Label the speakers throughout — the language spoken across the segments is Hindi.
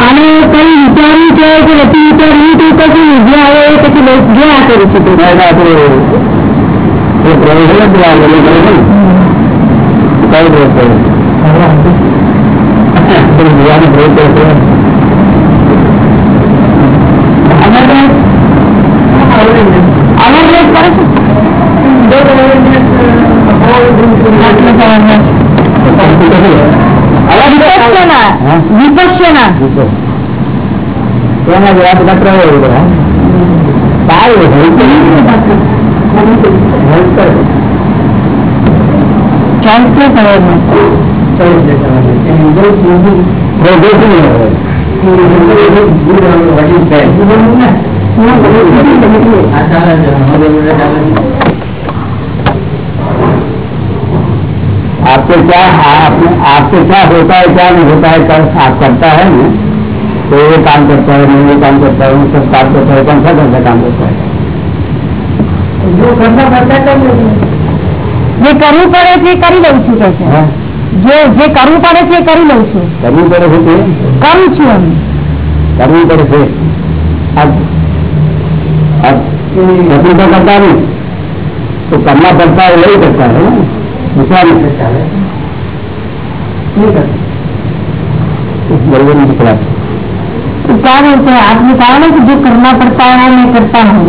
Speaker 1: અને કઈ વિચાર્યું છે કે નથી વિચાર્યું તો કશું જે આવે એ પછી જે આ કરું છું
Speaker 2: ના, ના, તો એ પ્રવેશ જ ના બોલે કરે ને. કઈ દોષ છે? પણ બીજાને પ્રયોગ કરે છે.
Speaker 1: અવેરનેસ કરે છે વિપક્ષના
Speaker 2: હા?
Speaker 1: વિપક્ષના
Speaker 2: જીતો. એના જેવા બધા પ્રયોગ બધા. સારું હોય તો help आपको क्या आप, आपको क्या होता है क्या नहीं होता है कर, आप करता है ना तो ये काम करता है नहीं ये काम करता है वो सब काम करता है कौन सा कौन सा काम करता है
Speaker 3: जो करना पड़ता है कर लेते हैं
Speaker 1: જે કરવું પડે છે એ કરી લઉં છું કે છે
Speaker 2: हाँ?
Speaker 1: જે જે કરવું પડે છે એ કરી લઉં છું
Speaker 2: करनी पड़े थे तो
Speaker 1: કરું છું એમ
Speaker 2: करनी पड़े थे अब अब अपनी तो करता नहीं तो करना पड़ता है वही करता है ना दूसरा नहीं करता है नहीं करता बरोबर नहीं दिख रहा
Speaker 1: तो क्या बोलते हैं आपने कहा ना कि जो करना पड़ता है वो मैं करता हूँ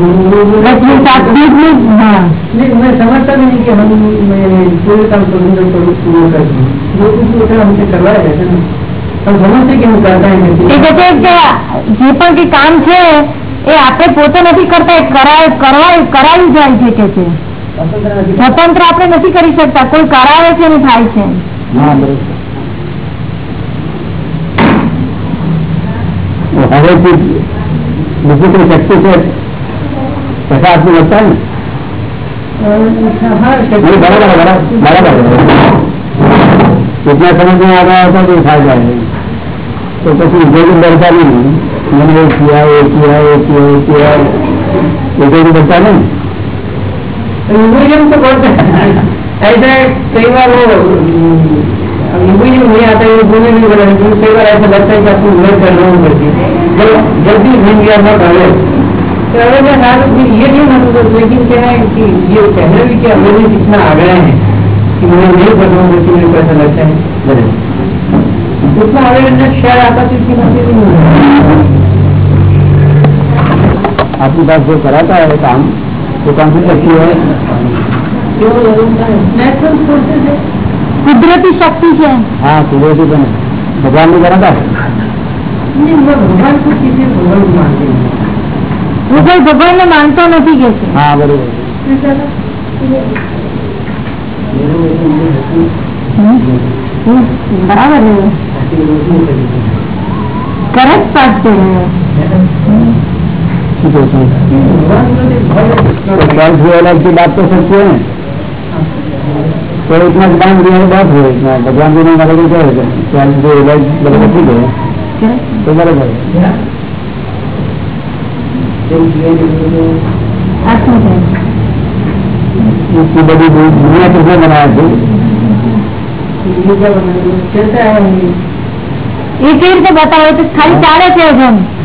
Speaker 1: बस ये साथ बीच में हाँ
Speaker 3: नहीं मैं समझता भी नहीं कि हम मैं पूरे काम करूंगा तो पूरा कर दूँ जो कुछ होता है हमसे करवाया जाता है ना हम समझते कि हम करता है
Speaker 1: એ કહે છે કે જે પણ કઈ કામ છે એ આપણે પોતે નથી કરતા એ કરાય કરવા કરાવી જાય છે કે છે સ્વતંત્ર આપણે નથી કરી શકતા કોઈ કરાવે છે ને થાય છે
Speaker 3: હવે
Speaker 2: બીજું કોઈ શક્તિ છે તથા આપનું વધતા ને કેટલા સમયમાં આગળ આવતા તો થાય જાય તો પછી ઉદ્યોગ ડરતા નહીં મને એ કહેવાય એ કહેવાય એ કહેવાય એ કહેવાય ઉદ્યોગ ડરતા
Speaker 3: નહીં तो ऐसा है, कई बार वो इम्पोजियम नहीं आता है बोलने नहीं बना कई बार ऐसा लगता है कि आपको मैं कर रहा हूँ करके जब भी बन गया था पहले तो अगर मैं में ये नहीं लेकिन क्या है कि ये कहना भी कि अवेयरनेस इतना आ गया है कि मैं नहीं कर रहा हूँ मेरे ऐसा लगता है। उतना अवेयरनेस शायद आता तो इतनी बातें नहीं
Speaker 2: आपके पास जो कराता है काम तो कौन सी शक्ति है
Speaker 3: कुदरती शक्ति है
Speaker 2: हाँ कुदरती बने भगवान ने
Speaker 3: करा था? भगवान को भगवान मानते
Speaker 1: भगवान ने मानता नहीं कैसे?
Speaker 2: हाँ
Speaker 1: हम्म।
Speaker 2: बराबर है। करेक्ट की बात तो सच है तो इतना ज्ञान दिया बात है इतना भगवान जी ने हमारे को क्या होगा ज्ञान जो बड़े ठीक है तो बराबर उसकी बड़ी दुनिया कितने बनाया थी
Speaker 1: ये बताओ तो खाली चार थे
Speaker 2: हम।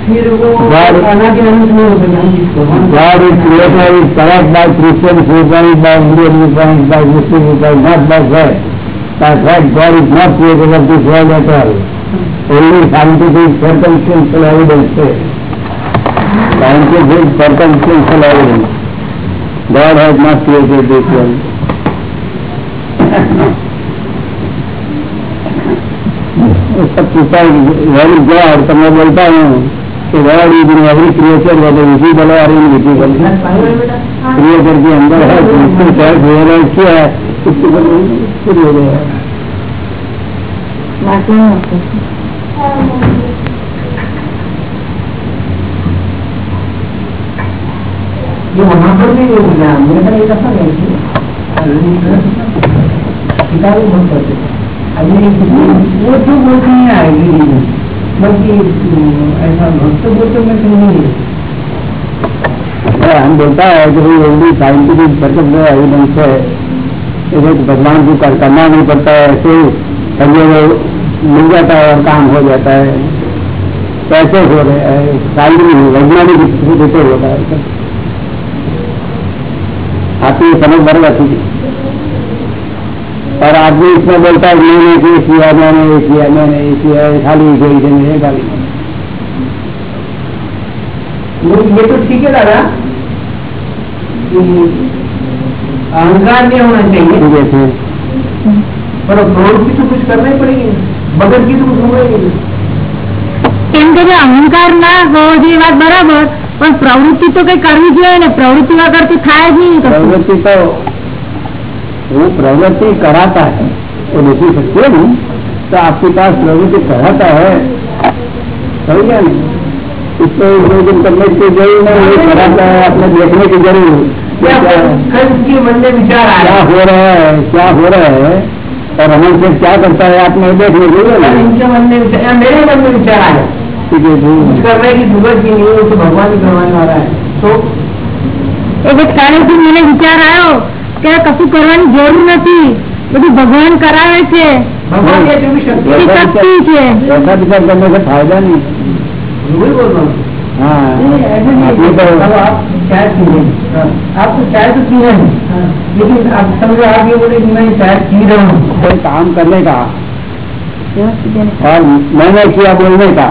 Speaker 2: God-
Speaker 3: हो
Speaker 2: is creator is correct by Christian viewpoint, by Indian viewpoint, by Muslim viewpoint, not by God. By fact, God is not creator of this world at all. Only scientific circumstantial evidence है. Scientific circumstantial evidence. God has not created this world. सब पूछा वेरी गॉड तो मैं बोलता हूँ કે વાળી ગુણવાળી ક્રિયા કરવા તો વિધિ બને આ રીતે વિધિ બને ક્રિયા કરતી અંદર હોય ક્યાં ક્રિયા
Speaker 1: ગયા
Speaker 3: ये वहाँ पर भी नहीं मिला मेरे पास एक दफ़ा गई थी किताबें बहुत पढ़ते अभी वो तो बोलती है आएगी मैं कहीं
Speaker 2: हम बोलता है कि भाई ओनली साइंटिफिक सर्कल एविडेंस है भगवान को करना नहीं पड़ता है, ऐसे वो मिल जाता है और काम हो जाता है। कैसे हो रहे हैं साइंटिफिक वैज्ञानिक होता है आपकी समझ जाती है। और आदमी इसमें बोलता है मैंने ये किया मैंने ये किया मैंने ये किया खाली गई थे मेरे खाली
Speaker 3: ये तो ठीक है दादा अहंकार नहीं होना चाहिए
Speaker 2: जैसे
Speaker 3: पर प्रवृत्ति तो कुछ करना ही पड़ेगी बगैर की तो कुछ होगा ही नहीं
Speaker 1: કેમ કે જે અહંકાર ના હોવો જોઈએ એ વાત બરાબર પણ પ્રવૃત્તિ તો કઈ કરવી જોઈએ ને પ્રવૃત્તિ વગર તો થાય જ નહીં કશું.
Speaker 2: प्रवृत्ति तो वो प्रवृत्ति कराता है। तो वो देखी सकते हैं तो आपके पास प्रवृत्ति कराता है। सही है इसको नियोजन करने की ज़रूर नहीं कराता है आपने देखने की ज़रूर।
Speaker 3: क्या
Speaker 2: हो? रहा है? क्या हो रहा है? और हमें फिर क्या करता है आपने देखने ज़रूर
Speaker 3: इनके मेरे मन में विचार आया कुछ
Speaker 2: कर
Speaker 3: रहे की दुगत की नहीं तो भगवान ही करवाने वाला है। तो,
Speaker 1: तो एक कारण से मैंने विचार आया हो? કે કશું કરવાની જરૂર નથી બધું ભગવાન કરાવે છે
Speaker 3: भगवान या जो भी शक्ति
Speaker 1: એ
Speaker 3: है
Speaker 1: શક્તિ છે
Speaker 2: ऐसा विचार करने से फायदा नहीं
Speaker 3: वही बोल रहा हूँ
Speaker 2: हाँ
Speaker 3: नहीं, ऐसा नहीं
Speaker 2: आपने
Speaker 3: है।
Speaker 2: तो
Speaker 3: अब आप चाय पी रहे हैं आप तो चाय तो पी रहे हैं लेकिन आप समझो आप ये बोले कि मैं चाय पी रहा हूँ
Speaker 2: कोई काम करने का और मैंने किया बोलने का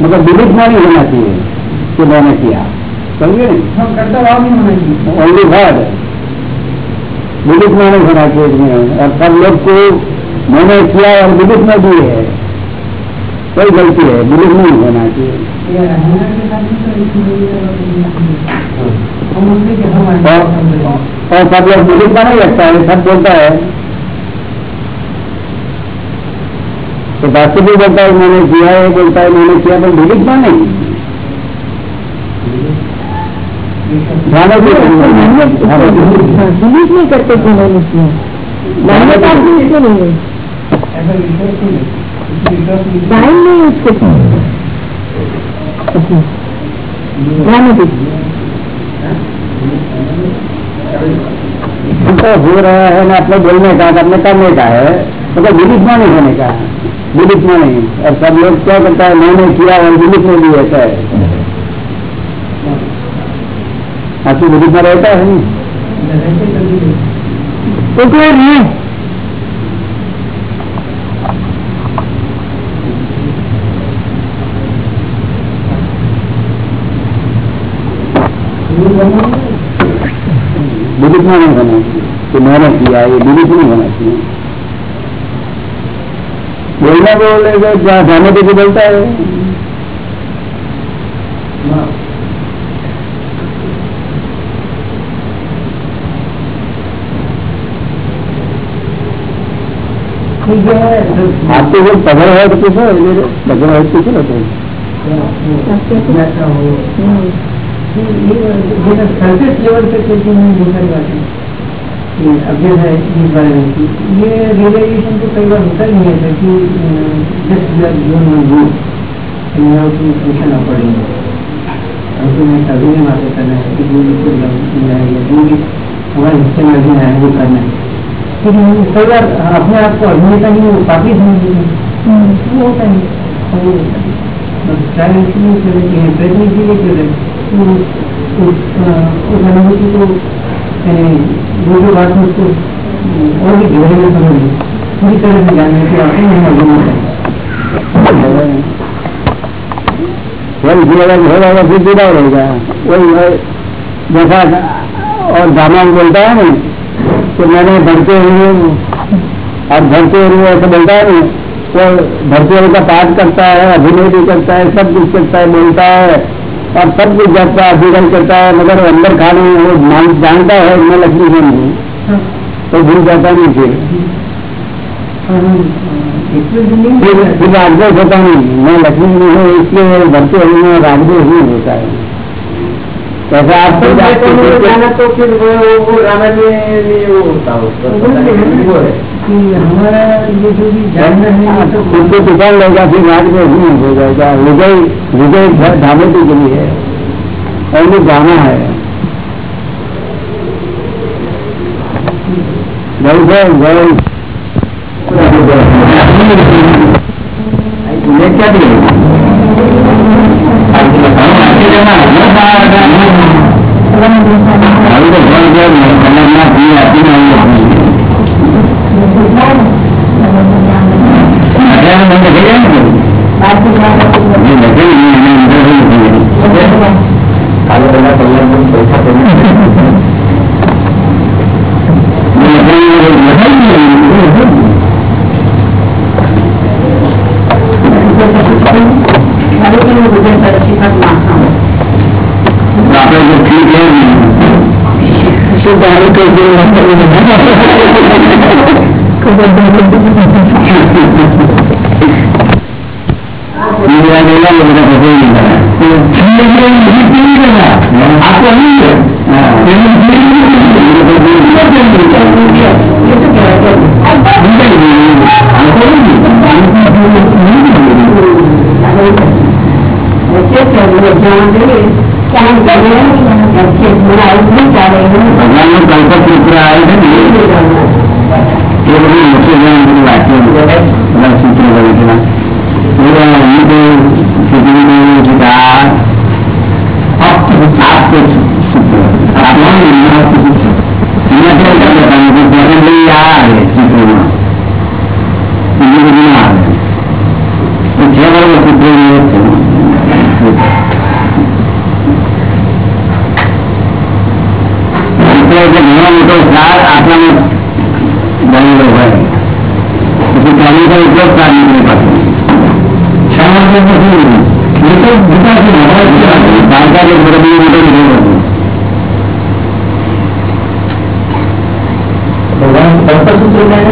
Speaker 2: मतलब विदित में नहीं होना चाहिए कि मैंने किया समझे
Speaker 3: हम करता भाव नहीं होना चाहिए
Speaker 2: ओनली वर्ड विदित में नहीं होना चाहिए इसमें और सब लोग को मैंने किया और विदित में भी है। कोई गलती है विदित नहीं होना चाहिए।
Speaker 3: के कि
Speaker 2: और, सब लोग विदित में नहीं रखता है सब बोलता है। तो बाकी भी बोलता है मैंने किया है बोलता है मैंने किया तो विदित में नहीं।
Speaker 1: बिलीव नहीं करते मैंने किया मान्यता नहीं है।
Speaker 3: नहीं है। नहीं है।
Speaker 1: टाइम नहीं उसके ध्यान
Speaker 2: तो हो रहा है ना? अपने बोलने का अपने करने का है। तो कोई विदित में नहीं होने का। विदित में नहीं और सब लोग क्या करता है मैंने किया और विदित में भी ऐसा है। सासू विदित में रहता है
Speaker 3: तो कोई नहीं
Speaker 2: विदित में नहीं होना चाहिए। तो मैंने किया ये विदित नहीं होना चाहिए। बोलना बोलेगा क्या जाने के बोलता है। आपके जो पकड़ है तो पूछो पकड़ है
Speaker 3: क्योंकि मैंने देखा बात है इस बारे में ये रियलाइजेशन तो कई बार होता नहीं है कि just we have to function तो मैं कभी नहीं बातें करना है कि जो जो हमारे हिस्से में अभी करना है कई बार अपने आप को अभिनेता नहीं वो पापी समझ लेते हैं वो होता है। और वो होता है बस ट्रायल इसलिए कर रहे हैं प्रयत्न इसलिए कर रहे उस अनुभूति को यानी वो जो बात है उसको और भी गहरे में समझ पूरी तरह से जानने के बाद हम अभिनेता हैं।
Speaker 2: वही जीवन हो जाएगा फिर जुड़ा रहेगा वही जैसा और ड्रामा बोलता है ना कि मैंने भरते हुए और भरते हुए ऐसा बोलता है वो भड़के हुए का पाठ करता है, अभिनय भी करता है, सब कुछ करता है, बोलता है, और सब कुछ करता है, अभिनय करता है, मगर अंदर खाने वो जानता है, मैं लक्ष्मी बन हूँ तो भूल जाता नहीं फिर। फिर राजदेश होता नहीं, मैं लक्ष्मी नहीं हूँ, इसलिए भड़के हुए राजदेश नहीं होता है। कैसे आप
Speaker 3: तो तो तो फिर वो वो होता है
Speaker 4: हमारा ये जो भी जानना है तो
Speaker 2: खुद को लेगा फिर में हो जाएगा विजय विजय के लिए है और वो गाना है क्या अभी तो बहुत देर में खतरनाक ભગવાન નું સંકટ મિત્ર આવે છે ને એ બધું મુખ્ય જણ વાંચીએ બધા સૂત્રો વગેરેના હું તો સુધી ગીતા ફક્ત આપતો સૂત્ર આવે સૂત્રોમાં આવે છે એટલે જે ઘણો મોટો સાર આપણાને બનેલો હોય પછી ચાલીસો ઉપયોગ સાર નીકળે પાસે છ વર્ષે પછી એ તો વિકાસ બાળકા એક બરોબર મોટો નીકળ્યો હતો ભગવાન તરફ શું બોલાય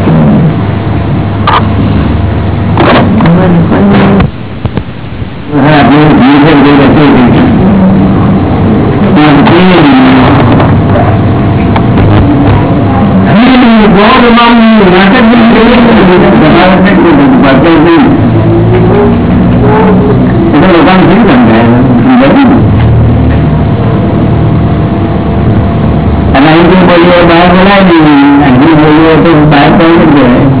Speaker 2: कोई बोले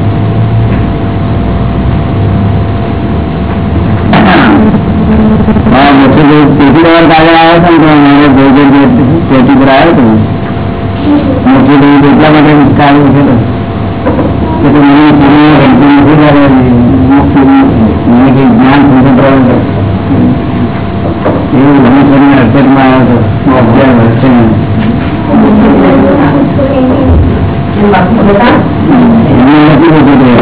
Speaker 2: मुझे जो पेटी डबल कागज़ आया था तो हमारे दो दो पेटी पर आए थे मुझे दो दूसरा मतलब इसका आगे मुझे तो मैंने पूरी घंटे मुझे जा रहे मैंने कि ज्ञान सुनते ड्राइवर था ये धनुषरी में हड़पट में आया था वो अध्याय भरते हैं हमने लगी होती है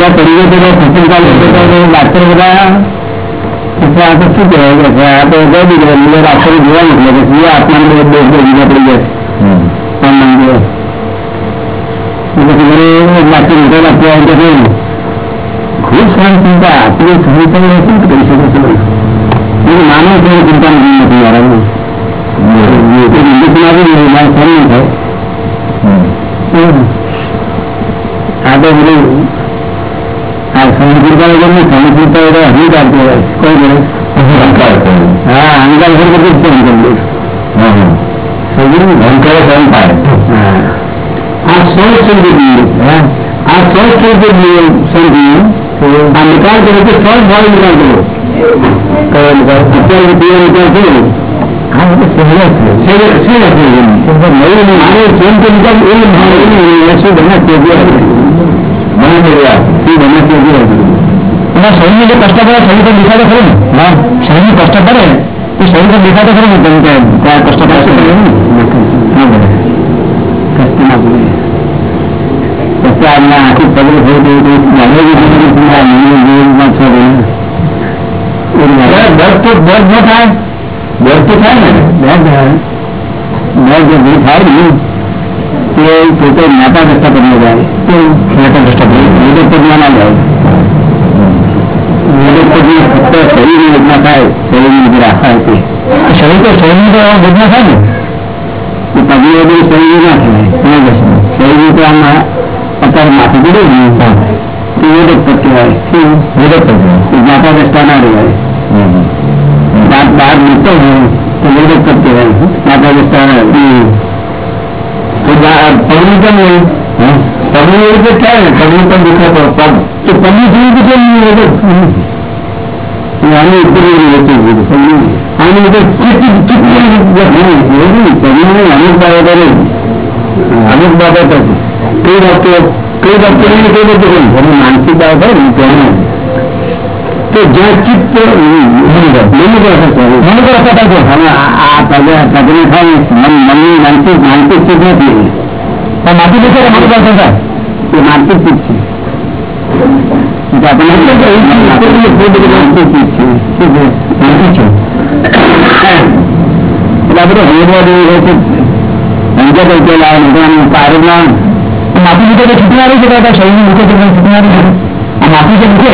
Speaker 2: બધા સત્સંગા લોકો ડાક્ટર બધા આ તો શું કહેવાય આ તો ગઈ બીજા ડાક્ટર જોવા નીકળે કે જે આત્માને બે બે બીજા પડી જાય આમ મંદિર પછી મને ડાક્ટર મોટા ડાક્ટર આવી કે ખૂબ સારી ચિંતા આટલી સારી તમે શું કરી શકો છો? હું માનો છો ચિંતા નથી મારે આ તો બધું સમજૂતાઓ સમજૂતાઓ અહંકાર કહેવાય કોઈ અહંકાર હા અહંકાર એટલે બધું સમજવું અહંકાર અહંકાર આ તો સોચ ભાવ નિકાલ મારે જેમ એ ભાવ શું બને મને મળ્યા શું બને તે એમાં શરીરને જે કષ્ટ પડે શરીર તો દેખાતો ખરું ને હા શરીરને કષ્ટ પડે એ શરીર તો દેખાતો ખરું ને તમે કે ત્યાં કષ્ટ પડશે ના પડે કષ્ટ ના પડે પછી આજના આખી પગલ થઈ ગઈ તો મારે જીવનમાં છો દર્દ તો દર્દ ન થાય દર્દ તો થાય ને દર્દ દર્દ જે થાય ને તે પોતે માતા દસ્તા બની જાય તે માતા દસ્તા બની વિવેક પ્રજ્ઞા ના જાય વિવેક પ્રજ્ઞા ફક્ત શરીરની વેદના થાય શરીરની જે આખા તે શરીર તો શરીરની તો વેદના થાય ને એ પગની બધી શરીર ના થાય શરીર તો આમાં અત્યારે માથું પડી ને તે વિવેક પદ કહેવાય શું વિવેક પદ માતા દસ્તા ના રહેવાય દાંત બહાર નીકળતો હોય તો વિવેક પદ કહેવાય માતા દસ્તા પણ નહીં થાય ને તમને પણ દેખાતો પગ. તો તમને જેવી માનસિક બાબત. હોય ને તો જ્યાં ચિત્ત આ પગે પગને થાય મનની માનસિક માનસિક ચિત્ત નથી પણ માનસિક ચિત્ત છે માનસિક પાસે થાય એ માનસિક ચિત્ત છે આપણે માનસિક ચિત્ત છે શું છે માનસિક છે એટલે આપણે હરિદ્વાર જેવું હોય છે સમજે તો કે લાવે કારોમાં માથું દુખે તો છૂટનારી છે કાકા શરીરનું દુખે તો છૂટનારી છે આ માથું જે દુખે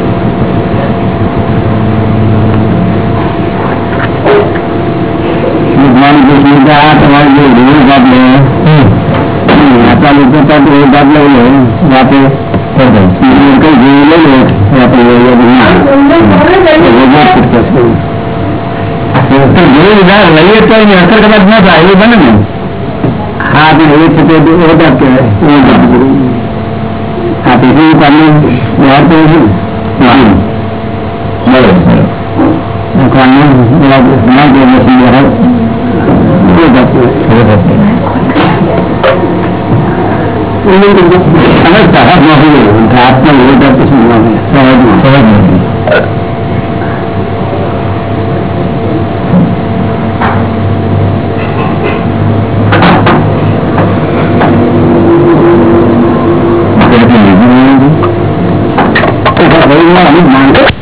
Speaker 2: ભણીએ હાથે ગયો પછી ભગવાન કૃષ્ણ કે આ તમારે જે રીલ ભાગ લે આપણા લોકો તો એ ભાગ લઈ લે રાતે કઈ જેવું લઈ લે આપણે લઈએ લઈએ તો એની અસર કદાચ ના થાય એવું બને ને હા આપણે એ છે તે એ ભાગ કહેવાય એ ભાગ આ પૃથ્વી પાણી બહાર તો છે બરાબર કાનૂન ઘણા જે મશીન દ્વારા અને સહજ નથી આત્મા વિરોધ સહજ સહજ નથી માણસો